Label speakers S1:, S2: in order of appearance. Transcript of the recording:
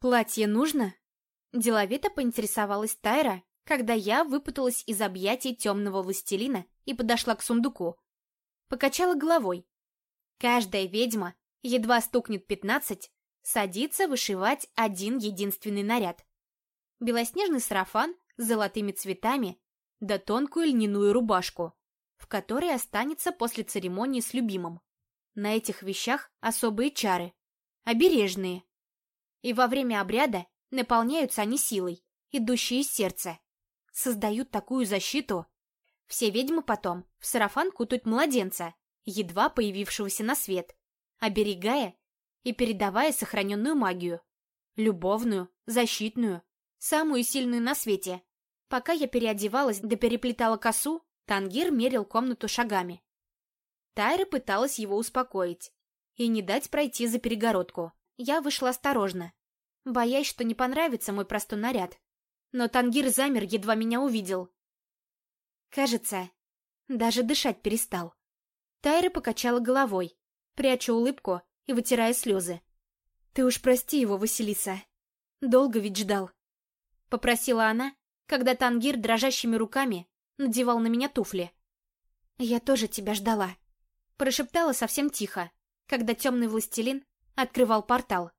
S1: «Платье нужно?» Деловито поинтересовалась Тайра, когда я выпуталась из объятий темного властелина и подошла к сундуку. Покачала головой. Каждая ведьма, едва стукнет пятнадцать, садится вышивать один единственный наряд. Белоснежный сарафан с золотыми цветами, да тонкую льняную рубашку, в которой останется после церемонии с любимым. На этих вещах особые чары, обережные. И во время обряда наполняются они силой, идущей из сердца создают такую защиту. Все ведьмы потом в сарафан кутают младенца, едва появившегося на свет, оберегая и передавая сохраненную магию. Любовную, защитную, самую сильную на свете. Пока я переодевалась да переплетала косу, Тангир мерил комнату шагами. Тайра пыталась его успокоить и не дать пройти за перегородку. Я вышла осторожно, боясь, что не понравится мой простой наряд но Тангир замер, едва меня увидел. Кажется, даже дышать перестал. Тайра покачала головой, пряча улыбку и вытирая слезы. «Ты уж прости его, Василиса. Долго ведь ждал». Попросила она, когда Тангир дрожащими руками надевал на меня туфли. «Я тоже тебя ждала», — прошептала совсем тихо, когда темный властелин открывал портал.